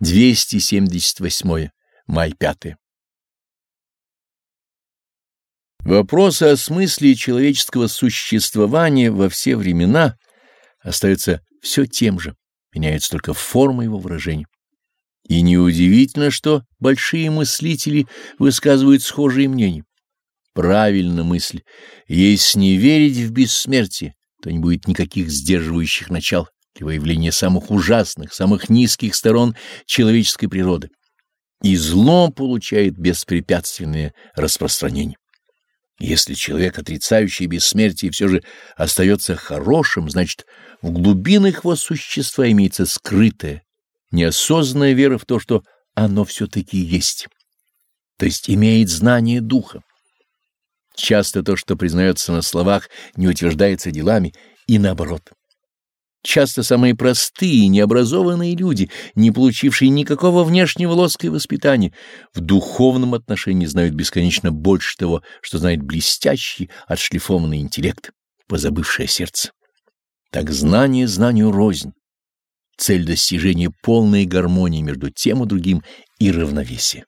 278. Май 5. Вопросы о смысле человеческого существования во все времена остаются все тем же, меняются только форма его выражения. И неудивительно, что большие мыслители высказывают схожие мнения. Правильно мысль, если не верить в бессмертие, то не будет никаких сдерживающих начал выявление самых ужасных, самых низких сторон человеческой природы. И зло получает беспрепятственное распространение. Если человек, отрицающий бессмертие, все же остается хорошим, значит, в глубинах его существа имеется скрытая, неосознанная вера в то, что оно все-таки есть, то есть имеет знание духа. Часто то, что признается на словах, не утверждается делами, и наоборот. Часто самые простые, необразованные люди, не получившие никакого внешнего лоска и воспитания, в духовном отношении знают бесконечно больше того, что знает блестящий, отшлифованный интеллект, позабывшее сердце. Так знание знанию рознь. Цель достижения полной гармонии между тем и другим и равновесия.